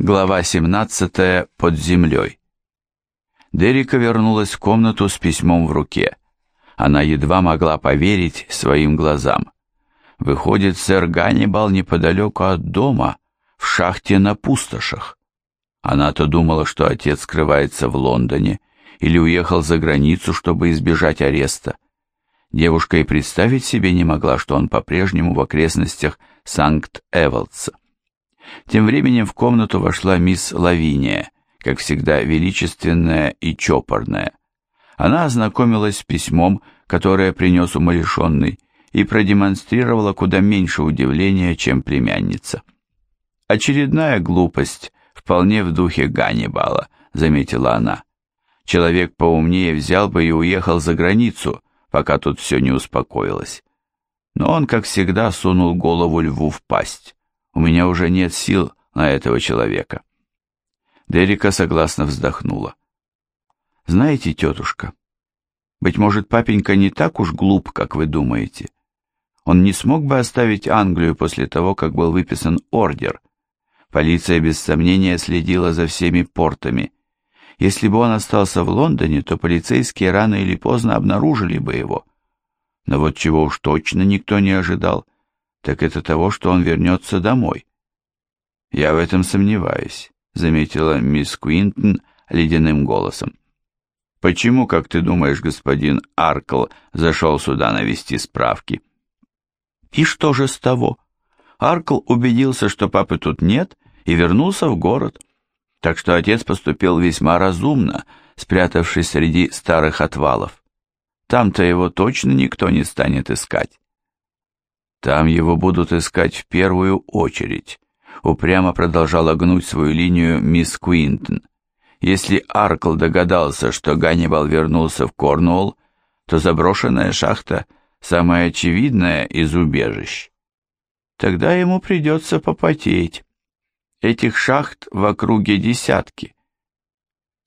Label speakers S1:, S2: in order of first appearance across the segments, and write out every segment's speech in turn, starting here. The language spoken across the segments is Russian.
S1: Глава 17. Под землей. Дерека вернулась в комнату с письмом в руке. Она едва могла поверить своим глазам. Выходит, сэр Ганнибал неподалеку от дома, в шахте на пустошах. Она-то думала, что отец скрывается в Лондоне или уехал за границу, чтобы избежать ареста. Девушка и представить себе не могла, что он по-прежнему в окрестностях Санкт-Эволдса. Тем временем в комнату вошла мисс Лавиния, как всегда величественная и чопорная. Она ознакомилась с письмом, которое принес умалишенный, и продемонстрировала куда меньше удивления, чем племянница. «Очередная глупость, вполне в духе Ганнибала», — заметила она. «Человек поумнее взял бы и уехал за границу, пока тут все не успокоилось». Но он, как всегда, сунул голову льву в пасть. У меня уже нет сил на этого человека. Дерека согласно вздохнула. Знаете, тетушка, быть может, папенька не так уж глуп, как вы думаете. Он не смог бы оставить Англию после того, как был выписан ордер. Полиция без сомнения следила за всеми портами. Если бы он остался в Лондоне, то полицейские рано или поздно обнаружили бы его. Но вот чего уж точно никто не ожидал – так это того, что он вернется домой. Я в этом сомневаюсь, заметила мисс Куинтон ледяным голосом. Почему, как ты думаешь, господин Аркл зашел сюда навести справки? И что же с того? Аркл убедился, что папы тут нет, и вернулся в город. Так что отец поступил весьма разумно, спрятавшись среди старых отвалов. Там-то его точно никто не станет искать. Там его будут искать в первую очередь, упрямо продолжала гнуть свою линию мисс Куинтон. Если Аркл догадался, что Ганнибал вернулся в Корнуолл, то заброшенная шахта – самая очевидная из убежищ. Тогда ему придется попотеть. Этих шахт в округе десятки.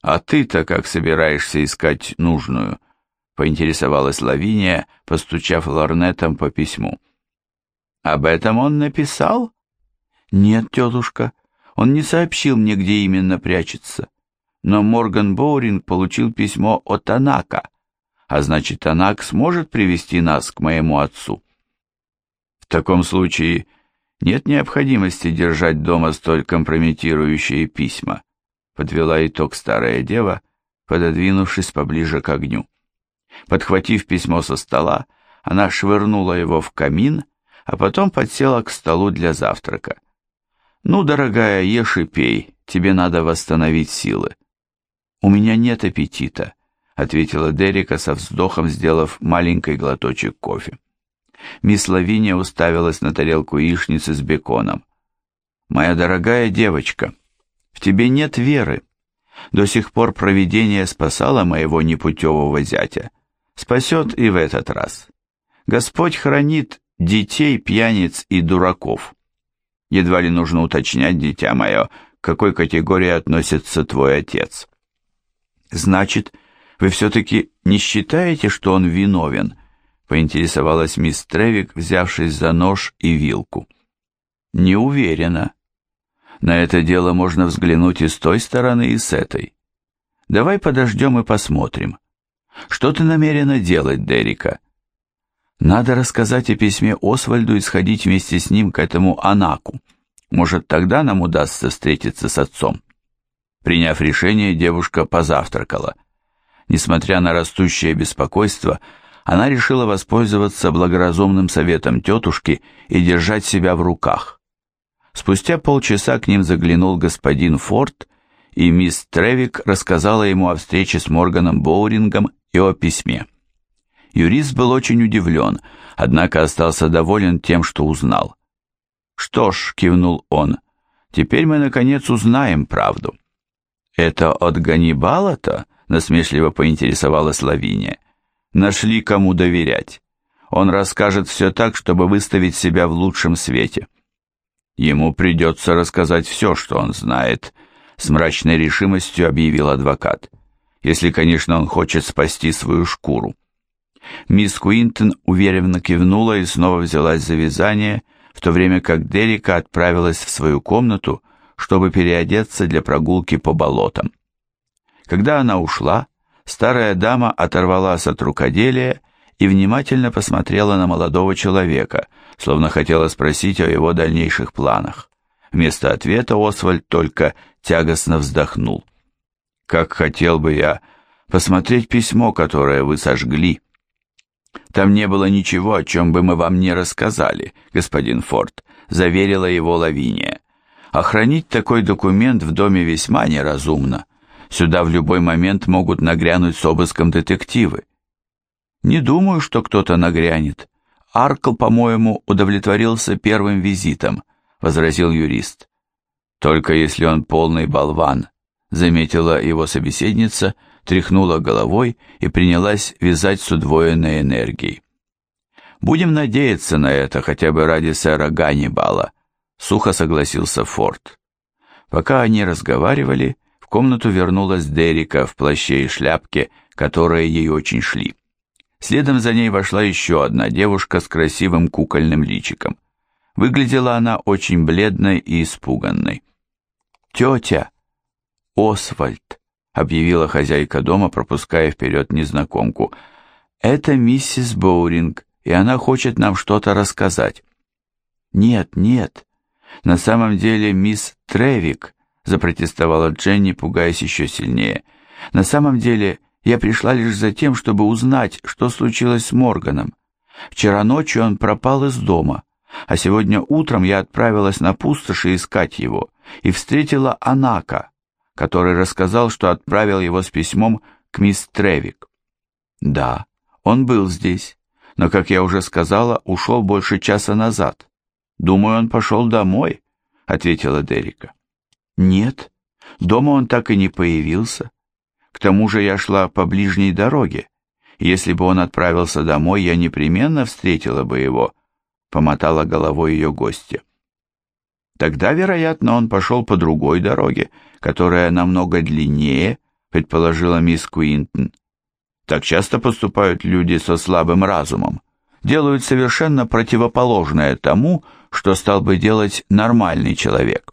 S1: А ты-то как собираешься искать нужную? Поинтересовалась Лавиния, постучав лорнетом по письму. Об этом он написал? Нет, тетушка, он не сообщил мне, где именно прячется. Но Морган Боуринг получил письмо от Танака, а значит, Танак сможет привести нас к моему отцу. В таком случае нет необходимости держать дома столь компрометирующие письма, подвела итог старая дева, пододвинувшись поближе к огню. Подхватив письмо со стола, она швырнула его в камин а потом подсела к столу для завтрака. «Ну, дорогая, ешь и пей, тебе надо восстановить силы». «У меня нет аппетита», — ответила Дерека со вздохом, сделав маленький глоточек кофе. Мисс Лавиния уставилась на тарелку яичницы с беконом. «Моя дорогая девочка, в тебе нет веры. До сих пор провидение спасало моего непутевого зятя. Спасет и в этот раз. Господь хранит детей, пьяниц и дураков. Едва ли нужно уточнять, дитя мое, к какой категории относится твой отец. Значит, вы все-таки не считаете, что он виновен? Поинтересовалась мисс Тревик, взявшись за нож и вилку. Не уверена. На это дело можно взглянуть и с той стороны, и с этой. Давай подождем и посмотрим. Что ты намерена делать, Дерека? Надо рассказать о письме Освальду и сходить вместе с ним к этому Анаку. Может, тогда нам удастся встретиться с отцом. Приняв решение, девушка позавтракала. Несмотря на растущее беспокойство, она решила воспользоваться благоразумным советом тетушки и держать себя в руках. Спустя полчаса к ним заглянул господин Форд, и мисс Тревик рассказала ему о встрече с Морганом Боурингом и о письме. Юрист был очень удивлен, однако остался доволен тем, что узнал. «Что ж», — кивнул он, — «теперь мы, наконец, узнаем правду». «Это от Ганнибала-то?» — насмешливо поинтересовалась Лавиния. «Нашли, кому доверять. Он расскажет все так, чтобы выставить себя в лучшем свете». «Ему придется рассказать все, что он знает», — с мрачной решимостью объявил адвокат. «Если, конечно, он хочет спасти свою шкуру». Мисс Куинтон уверенно кивнула и снова взялась за вязание, в то время как Дерека отправилась в свою комнату, чтобы переодеться для прогулки по болотам. Когда она ушла, старая дама оторвалась от рукоделия и внимательно посмотрела на молодого человека, словно хотела спросить о его дальнейших планах. Вместо ответа Освальд только тягостно вздохнул. «Как хотел бы я посмотреть письмо, которое вы сожгли». «Там не было ничего, о чем бы мы вам не рассказали, господин Форд», — заверила его Лавиния. «Охранить такой документ в доме весьма неразумно. Сюда в любой момент могут нагрянуть с обыском детективы». «Не думаю, что кто-то нагрянет. Аркл, по-моему, удовлетворился первым визитом», — возразил юрист. «Только если он полный болван», — заметила его собеседница, — тряхнула головой и принялась вязать с удвоенной энергией. «Будем надеяться на это хотя бы ради сэра Ганнибала», — сухо согласился Форд. Пока они разговаривали, в комнату вернулась Дерика в плаще и шляпке, которые ей очень шли. Следом за ней вошла еще одна девушка с красивым кукольным личиком. Выглядела она очень бледной и испуганной. «Тетя! Освальд!» Объявила хозяйка дома, пропуская вперед незнакомку. «Это миссис Боуринг, и она хочет нам что-то рассказать». «Нет, нет, на самом деле мисс Тревик», запротестовала Дженни, пугаясь еще сильнее. «На самом деле я пришла лишь за тем, чтобы узнать, что случилось с Морганом. Вчера ночью он пропал из дома, а сегодня утром я отправилась на пустоши искать его и встретила Анака, который рассказал, что отправил его с письмом к мисс Тревик. Да, он был здесь, но, как я уже сказала, ушел больше часа назад. Думаю, он пошел домой, ответила Дерика. Нет, дома он так и не появился. К тому же я шла по ближней дороге. Если бы он отправился домой, я непременно встретила бы его, помотала головой ее гостья. Тогда, вероятно, он пошел по другой дороге, которая намного длиннее, предположила мисс Куинтон. Так часто поступают люди со слабым разумом, делают совершенно противоположное тому, что стал бы делать нормальный человек.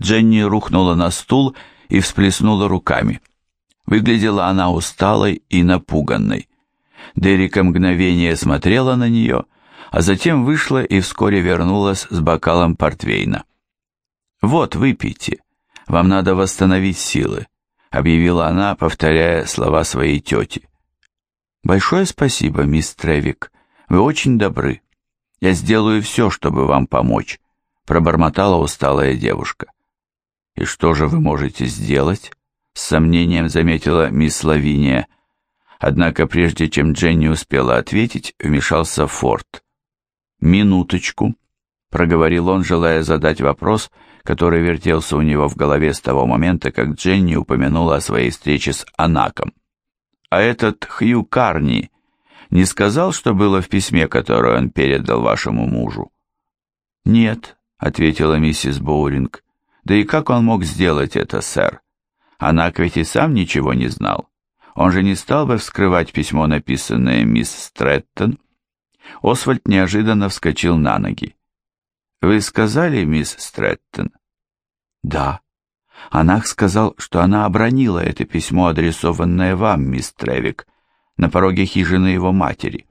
S1: Дженни рухнула на стул и всплеснула руками. Выглядела она усталой и напуганной. Дерека мгновение смотрела на нее, а затем вышла и вскоре вернулась с бокалом портвейна. «Вот, выпейте, вам надо восстановить силы», — объявила она, повторяя слова своей тети. «Большое спасибо, мисс Тревик, вы очень добры. Я сделаю все, чтобы вам помочь», — пробормотала усталая девушка. «И что же вы можете сделать?» — с сомнением заметила мисс Лавиния. Однако прежде чем Дженни успела ответить, вмешался Форд. «Минуточку», — проговорил он, желая задать вопрос, который вертелся у него в голове с того момента, как Дженни упомянула о своей встрече с Анаком. «А этот Хью Карни не сказал, что было в письме, которое он передал вашему мужу?» «Нет», — ответила миссис Боуринг. «Да и как он мог сделать это, сэр? Анак ведь и сам ничего не знал. Он же не стал бы вскрывать письмо, написанное мисс Стрэттон, Освальд неожиданно вскочил на ноги. «Вы сказали, мисс Стрэттон?» «Да». Анах сказал, что она обронила это письмо, адресованное вам, мисс Тревик, на пороге хижины его матери.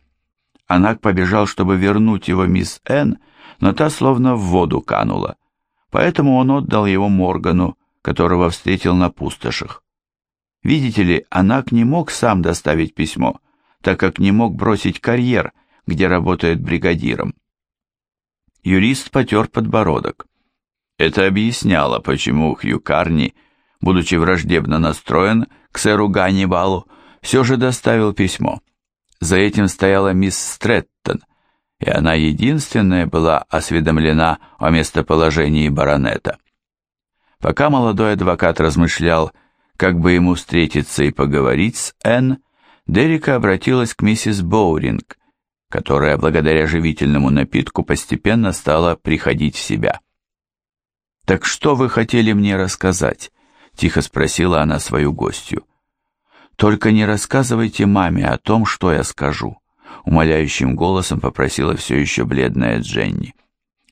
S1: Анак побежал, чтобы вернуть его мисс Н, но та словно в воду канула. Поэтому он отдал его Моргану, которого встретил на пустошах. Видите ли, Анак не мог сам доставить письмо, так как не мог бросить карьер, где работает бригадиром. Юрист потер подбородок. Это объясняло, почему Хью Карни, будучи враждебно настроен к сэру Ганнибалу, все же доставил письмо. За этим стояла мисс Стрэттон, и она единственная была осведомлена о местоположении баронета. Пока молодой адвокат размышлял, как бы ему встретиться и поговорить с Энн, Дерека обратилась к миссис Боуринг, которая благодаря живительному напитку постепенно стала приходить в себя. «Так что вы хотели мне рассказать?» — тихо спросила она свою гостью. «Только не рассказывайте маме о том, что я скажу», — умоляющим голосом попросила все еще бледная Дженни.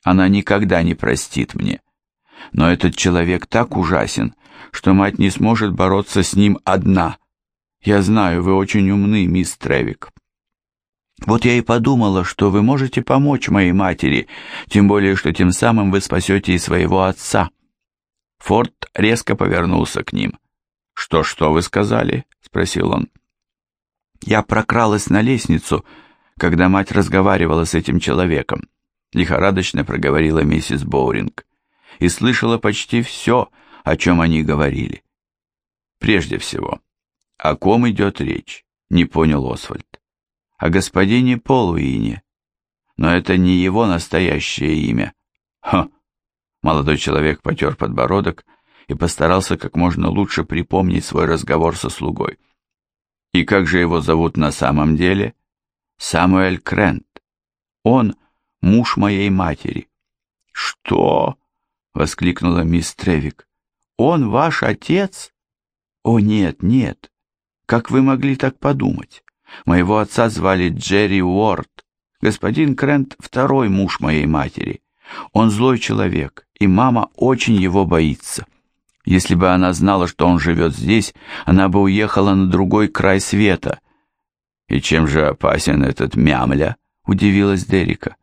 S1: «Она никогда не простит мне. Но этот человек так ужасен, что мать не сможет бороться с ним одна. Я знаю, вы очень умны, мисс Тревик. Вот я и подумала, что вы можете помочь моей матери, тем более, что тем самым вы спасете и своего отца. Форд резко повернулся к ним. «Что, что вы сказали?» — спросил он. «Я прокралась на лестницу, когда мать разговаривала с этим человеком», — лихорадочно проговорила миссис Боуринг, «и слышала почти все, о чем они говорили. Прежде всего, о ком идет речь?» — не понял Освальд о господине Полуине, но это не его настоящее имя. Ха! Молодой человек потер подбородок и постарался как можно лучше припомнить свой разговор со слугой. И как же его зовут на самом деле? Самуэль Крент. Он муж моей матери. Что? воскликнула мисс Тревик. Он ваш отец? О нет, нет. Как вы могли так подумать? Моего отца звали Джерри Уорд. Господин Крент — второй муж моей матери. Он злой человек, и мама очень его боится. Если бы она знала, что он живет здесь, она бы уехала на другой край света. «И чем же опасен этот мямля?» — удивилась Дерека.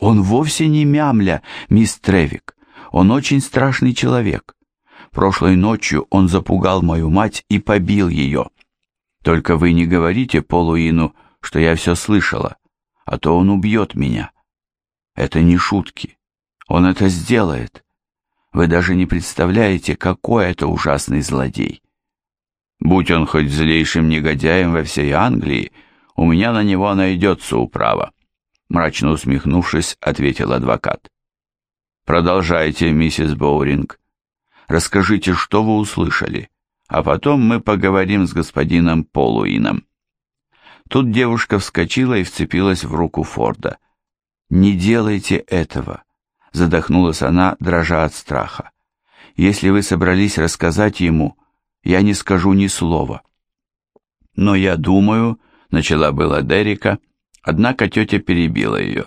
S1: «Он вовсе не мямля, мисс Тревик. Он очень страшный человек. Прошлой ночью он запугал мою мать и побил ее. Только вы не говорите Полуину, что я все слышала, а то он убьет меня. Это не шутки. Он это сделает. Вы даже не представляете, какой это ужасный злодей. Будь он хоть злейшим негодяем во всей Англии, у меня на него найдется управа. Мрачно усмехнувшись, ответил адвокат. Продолжайте, миссис Боуринг. Расскажите, что вы услышали а потом мы поговорим с господином Полуином». Тут девушка вскочила и вцепилась в руку Форда. «Не делайте этого», — задохнулась она, дрожа от страха. «Если вы собрались рассказать ему, я не скажу ни слова». «Но я думаю», — начала была Дерека, однако тетя перебила ее.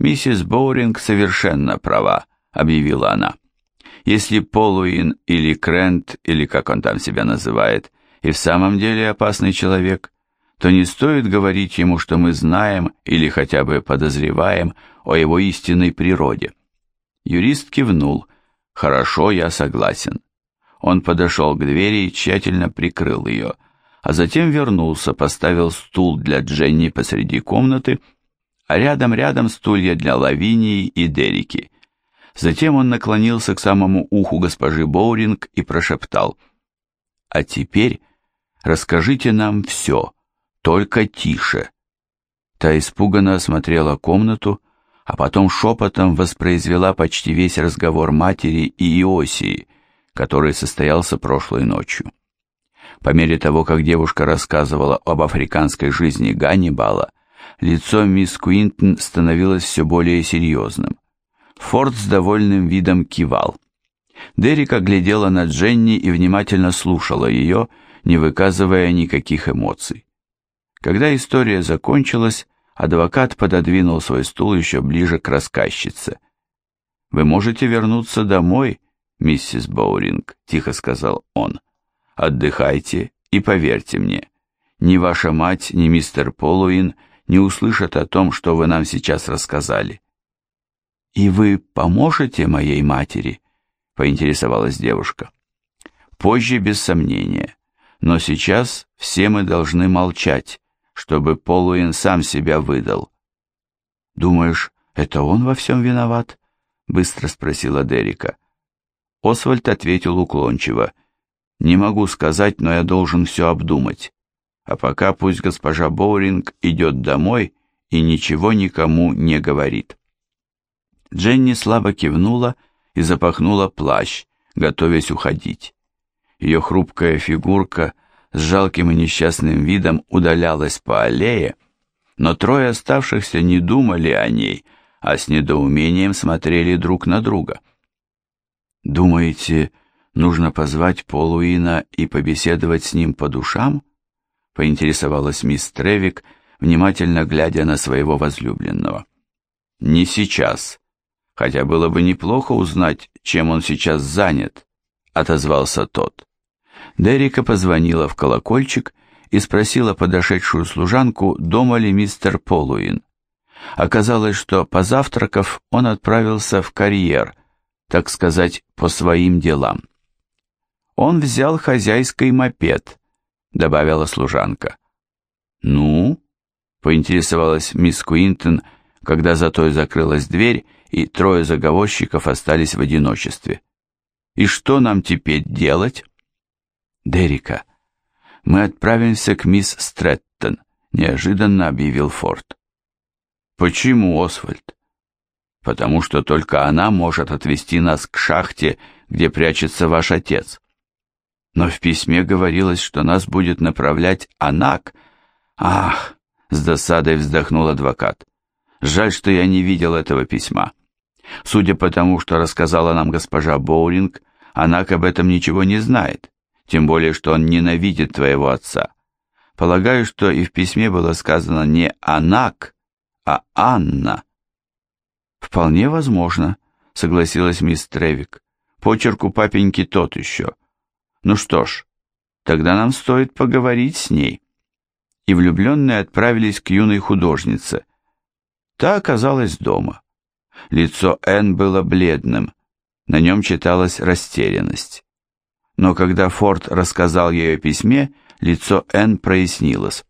S1: «Миссис Боуринг совершенно права», — объявила она. Если Полуин или Крент, или как он там себя называет, и в самом деле опасный человек, то не стоит говорить ему, что мы знаем или хотя бы подозреваем о его истинной природе. Юрист кивнул. «Хорошо, я согласен». Он подошел к двери и тщательно прикрыл ее, а затем вернулся, поставил стул для Дженни посреди комнаты, а рядом-рядом стулья для Лавинии и Дерики. Затем он наклонился к самому уху госпожи Боуринг и прошептал. «А теперь расскажите нам все, только тише». Та испуганно осмотрела комнату, а потом шепотом воспроизвела почти весь разговор матери и Иосии, который состоялся прошлой ночью. По мере того, как девушка рассказывала об африканской жизни Ганнибала, лицо мисс Куинтон становилось все более серьезным. Форд с довольным видом кивал. Дерек оглядела на Дженни и внимательно слушала ее, не выказывая никаких эмоций. Когда история закончилась, адвокат пододвинул свой стул еще ближе к рассказчице. «Вы можете вернуться домой, миссис Боуринг», — тихо сказал он. «Отдыхайте и поверьте мне, ни ваша мать, ни мистер Полуин не услышат о том, что вы нам сейчас рассказали. «И вы поможете моей матери?» — поинтересовалась девушка. «Позже, без сомнения. Но сейчас все мы должны молчать, чтобы Полуин сам себя выдал». «Думаешь, это он во всем виноват?» — быстро спросила Дерека. Освальд ответил уклончиво. «Не могу сказать, но я должен все обдумать. А пока пусть госпожа Боуринг идет домой и ничего никому не говорит». Дженни слабо кивнула и запахнула плащ, готовясь уходить. Ее хрупкая фигурка с жалким и несчастным видом удалялась по аллее, но трое оставшихся не думали о ней, а с недоумением смотрели друг на друга. «Думаете, нужно позвать Полуина и побеседовать с ним по душам?» — поинтересовалась мисс Тревик, внимательно глядя на своего возлюбленного. «Не сейчас», хотя было бы неплохо узнать, чем он сейчас занят, отозвался тот. Дерека позвонила в колокольчик и спросила подошедшую служанку, дома ли мистер Полуин. Оказалось, что, позавтракав, он отправился в карьер, так сказать, по своим делам. «Он взял хозяйский мопед», — добавила служанка. «Ну?» — поинтересовалась мисс Куинтон, когда за той закрылась дверь, и трое заговорщиков остались в одиночестве. «И что нам теперь делать?» «Дерека, мы отправимся к мисс Стрэттон», — неожиданно объявил Форд. «Почему, Освальд?» «Потому что только она может отвести нас к шахте, где прячется ваш отец». «Но в письме говорилось, что нас будет направлять Анак». «Ах!» — с досадой вздохнул адвокат. «Жаль, что я не видел этого письма. Судя по тому, что рассказала нам госпожа Боулинг, Анак об этом ничего не знает тем более, что он ненавидит твоего отца. Полагаю, что и в письме было сказано не «Анак», а «Анна». «Вполне возможно», — согласилась мисс Тревик. «Почерк у папеньки тот еще. Ну что ж, тогда нам стоит поговорить с ней». И влюбленные отправились к юной художнице. Та оказалась дома. Лицо Энн было бледным, на нем читалась растерянность но когда Форд рассказал ей о письме, лицо Энн прояснилось.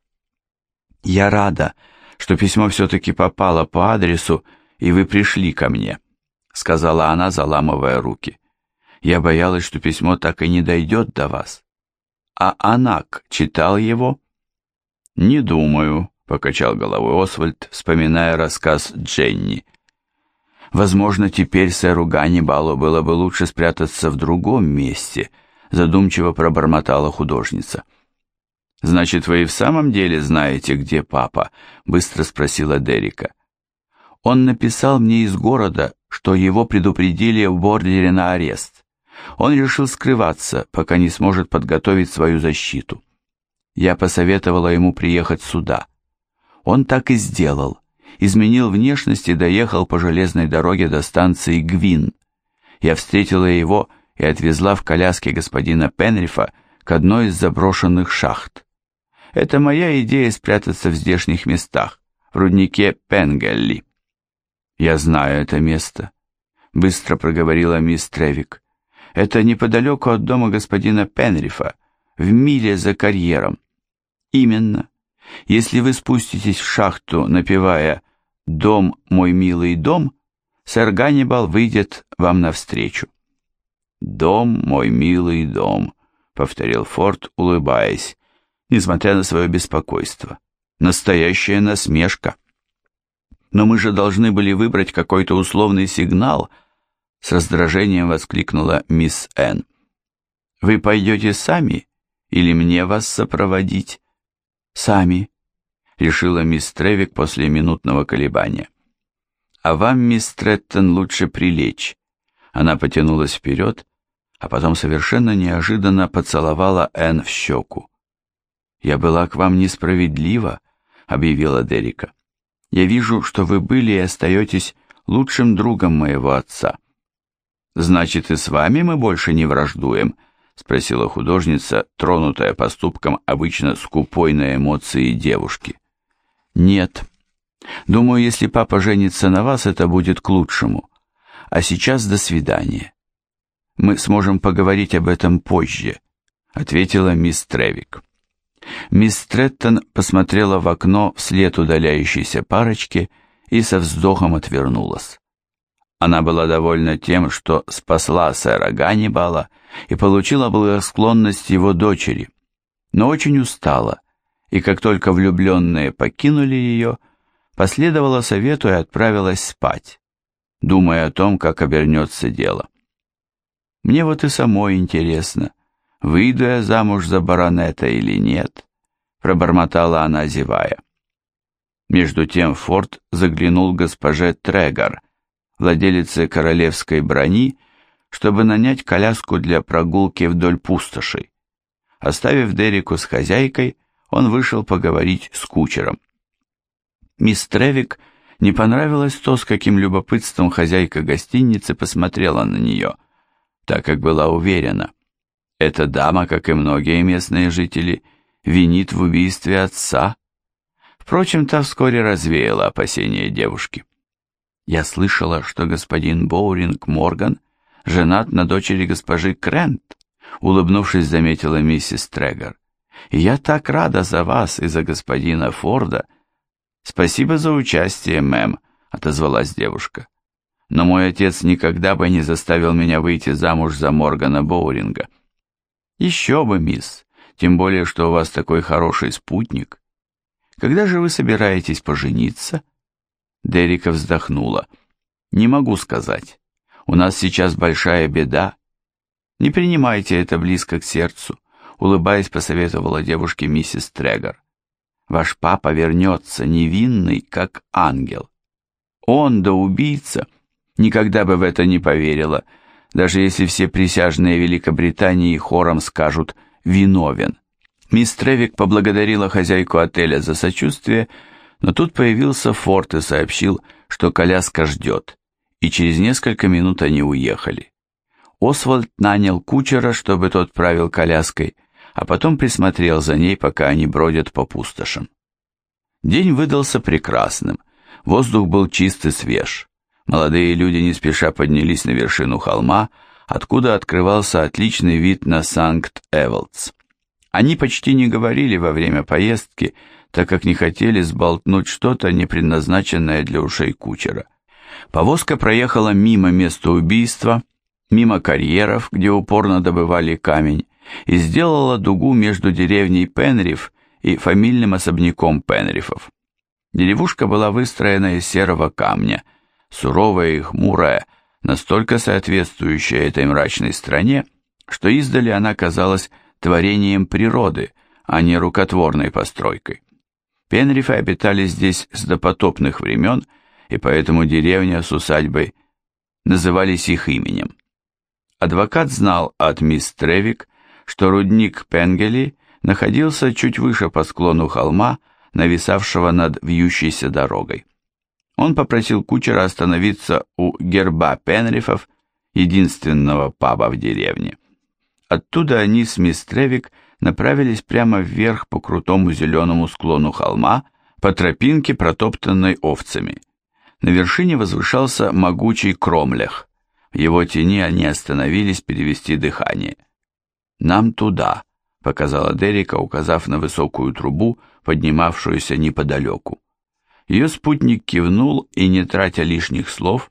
S1: «Я рада, что письмо все-таки попало по адресу, и вы пришли ко мне», — сказала она, заламывая руки. «Я боялась, что письмо так и не дойдет до вас». «А Анак читал его?» «Не думаю», — покачал головой Освальд, вспоминая рассказ Дженни. «Возможно, теперь сэру Ганнибалу было бы лучше спрятаться в другом месте», — задумчиво пробормотала художница. «Значит, вы и в самом деле знаете, где папа?» — быстро спросила Дерека. «Он написал мне из города, что его предупредили в бордере на арест. Он решил скрываться, пока не сможет подготовить свою защиту. Я посоветовала ему приехать сюда. Он так и сделал. Изменил внешность и доехал по железной дороге до станции Гвин. Я встретила его и отвезла в коляске господина Пенрифа к одной из заброшенных шахт. Это моя идея спрятаться в здешних местах, в руднике Пенгелли. Я знаю это место, быстро проговорила мисс Тревик. Это неподалеку от дома господина Пенрифа, в миле за карьером. Именно. Если вы спуститесь в шахту, напевая «Дом, мой милый дом», сэр Ганнибал выйдет вам навстречу. «Дом, мой милый дом», — повторил Форд, улыбаясь, несмотря на свое беспокойство. «Настоящая насмешка». «Но мы же должны были выбрать какой-то условный сигнал», — с раздражением воскликнула мисс Н. «Вы пойдете сами или мне вас сопроводить?» «Сами», — решила мисс Тревик после минутного колебания. «А вам, мисс Треттон, лучше прилечь». Она потянулась вперед а потом совершенно неожиданно поцеловала Энн в щеку. «Я была к вам несправедлива», — объявила Дерека. «Я вижу, что вы были и остаетесь лучшим другом моего отца». «Значит, и с вами мы больше не враждуем?» — спросила художница, тронутая поступком обычно скупой на эмоции девушки. «Нет. Думаю, если папа женится на вас, это будет к лучшему. А сейчас до свидания». Мы сможем поговорить об этом позже, ответила мисс Тревик. Мисс Треттон посмотрела в окно вслед удаляющейся парочки и со вздохом отвернулась. Она была довольна тем, что спасла сэра Ганнибала и получила благосклонность его дочери, но очень устала, и как только влюбленные покинули ее, последовала совету и отправилась спать, думая о том, как обернется дело. Мне вот и самой интересно, выйду я замуж за баронета или нет, пробормотала она, зевая. Между тем Форд заглянул госпоже Трегор, владелице королевской брони, чтобы нанять коляску для прогулки вдоль пустоши. Оставив Дереку с хозяйкой, он вышел поговорить с кучером. Мисс Тревик Не понравилось то, с каким любопытством хозяйка гостиницы посмотрела на нее, так как была уверена. Эта дама, как и многие местные жители, винит в убийстве отца. Впрочем, та вскоре развеяла опасения девушки. Я слышала, что господин Боуринг Морган женат на дочери госпожи Крент, улыбнувшись, заметила миссис Трегор. Я так рада за вас и за господина Форда. Спасибо за участие, мэм, отозвалась девушка. Но мой отец никогда бы не заставил меня выйти замуж за Моргана Боуринга. Еще бы, мисс, тем более, что у вас такой хороший спутник. Когда же вы собираетесь пожениться? Дерика вздохнула. Не могу сказать. У нас сейчас большая беда. Не принимайте это близко к сердцу, улыбаясь, посоветовала девушке миссис Трегор. Ваш папа вернется невинный, как ангел. Он, да убийца, никогда бы в это не поверила, даже если все присяжные Великобритании хором скажут «виновен». Мисс Тревик поблагодарила хозяйку отеля за сочувствие, но тут появился Форд и сообщил, что коляска ждет, и через несколько минут они уехали. Освальд нанял кучера, чтобы тот правил коляской, а потом присмотрел за ней, пока они бродят по пустошам. День выдался прекрасным, воздух был чист и свеж. Молодые люди не спеша поднялись на вершину холма, откуда открывался отличный вид на Санкт-Эволдс. Они почти не говорили во время поездки, так как не хотели сболтнуть что-то, не предназначенное для ушей кучера. Повозка проехала мимо места убийства, мимо карьеров, где упорно добывали камень, и сделала дугу между деревней Пенриф и фамильным особняком Пенрифов. Деревушка была выстроена из серого камня – суровая и хмурая, настолько соответствующая этой мрачной стране, что издали она казалась творением природы, а не рукотворной постройкой. Пенрифы обитали здесь с допотопных времен, и поэтому деревня с усадьбой назывались их именем. Адвокат знал от мисс Тревик, что рудник Пенгели находился чуть выше по склону холма, нависавшего над вьющейся дорогой. Он попросил кучера остановиться у герба Пенрифов, единственного паба в деревне. Оттуда они с мисс Тревик направились прямо вверх по крутому зеленому склону холма, по тропинке, протоптанной овцами. На вершине возвышался могучий кромлях. В его тени они остановились перевести дыхание. «Нам туда», — показала Дерека, указав на высокую трубу, поднимавшуюся неподалеку. Ее спутник кивнул и, не тратя лишних слов,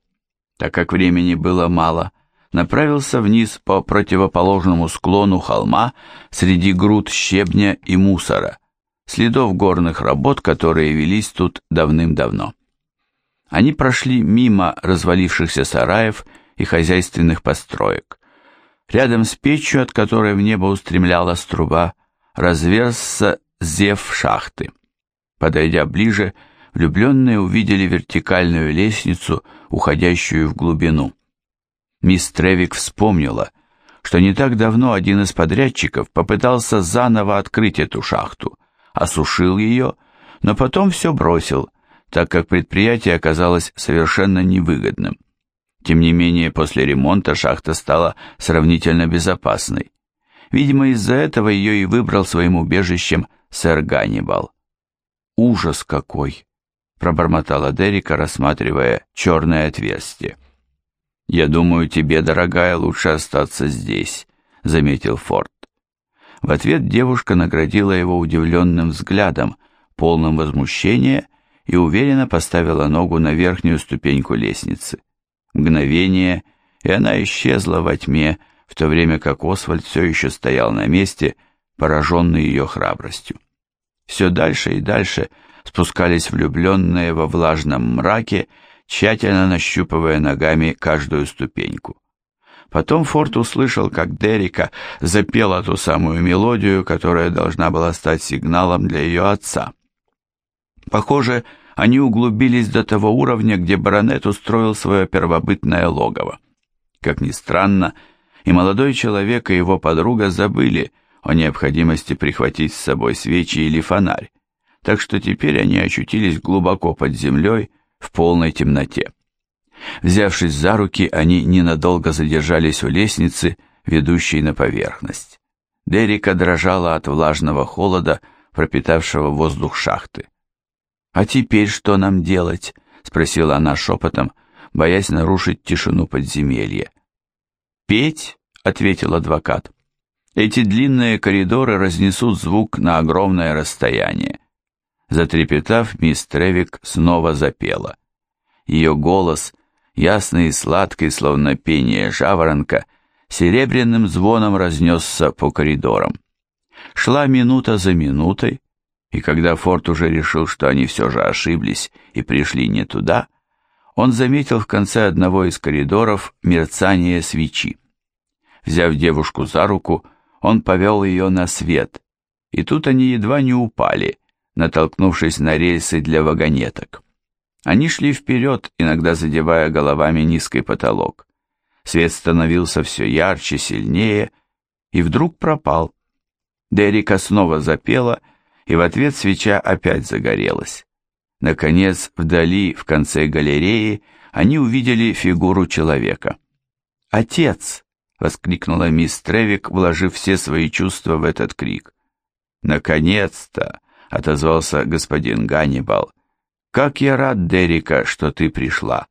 S1: так как времени было мало, направился вниз по противоположному склону холма среди груд щебня и мусора, следов горных работ, которые велись тут давным-давно. Они прошли мимо развалившихся сараев и хозяйственных построек. Рядом с печью, от которой в небо устремлялась труба, разверзся зев шахты. Подойдя ближе, влюбленные увидели вертикальную лестницу, уходящую в глубину. Мисс Тревик вспомнила, что не так давно один из подрядчиков попытался заново открыть эту шахту, осушил ее, но потом все бросил, так как предприятие оказалось совершенно невыгодным. Тем не менее, после ремонта шахта стала сравнительно безопасной. Видимо, из-за этого ее и выбрал своим убежищем сэр Ганнибал. Ужас какой! пробормотала Дерека, рассматривая черное отверстие. «Я думаю, тебе, дорогая, лучше остаться здесь», — заметил Форд. В ответ девушка наградила его удивленным взглядом, полным возмущения, и уверенно поставила ногу на верхнюю ступеньку лестницы. Мгновение, и она исчезла во тьме, в то время как Освальд все еще стоял на месте, пораженный ее храбростью. Все дальше и дальше спускались влюбленные во влажном мраке, тщательно нащупывая ногами каждую ступеньку. Потом Форд услышал, как Дерека запела ту самую мелодию, которая должна была стать сигналом для ее отца. Похоже, они углубились до того уровня, где баронет устроил свое первобытное логово. Как ни странно, и молодой человек, и его подруга забыли о необходимости прихватить с собой свечи или фонарь так что теперь они очутились глубоко под землей, в полной темноте. Взявшись за руки, они ненадолго задержались у лестницы, ведущей на поверхность. Дерека дрожала от влажного холода, пропитавшего воздух шахты. «А теперь что нам делать?» — спросила она шепотом, боясь нарушить тишину подземелья. «Петь?» — ответил адвокат. «Эти длинные коридоры разнесут звук на огромное расстояние». Затрепетав, мисс Тревик снова запела. Ее голос, ясный и сладкий, словно пение жаворонка, серебряным звоном разнесся по коридорам. Шла минута за минутой, и когда Форд уже решил, что они все же ошиблись и пришли не туда, он заметил в конце одного из коридоров мерцание свечи. Взяв девушку за руку, он повел ее на свет, и тут они едва не упали, натолкнувшись на рельсы для вагонеток. Они шли вперед, иногда задевая головами низкий потолок. Свет становился все ярче, сильнее, и вдруг пропал. Дерека снова запела, и в ответ свеча опять загорелась. Наконец, вдали, в конце галереи, они увидели фигуру человека. «Отец!» — воскликнула мисс Тревик, вложив все свои чувства в этот крик. «Наконец-то!» — отозвался господин Ганнибал. «Как я рад, Дерека, что ты пришла!»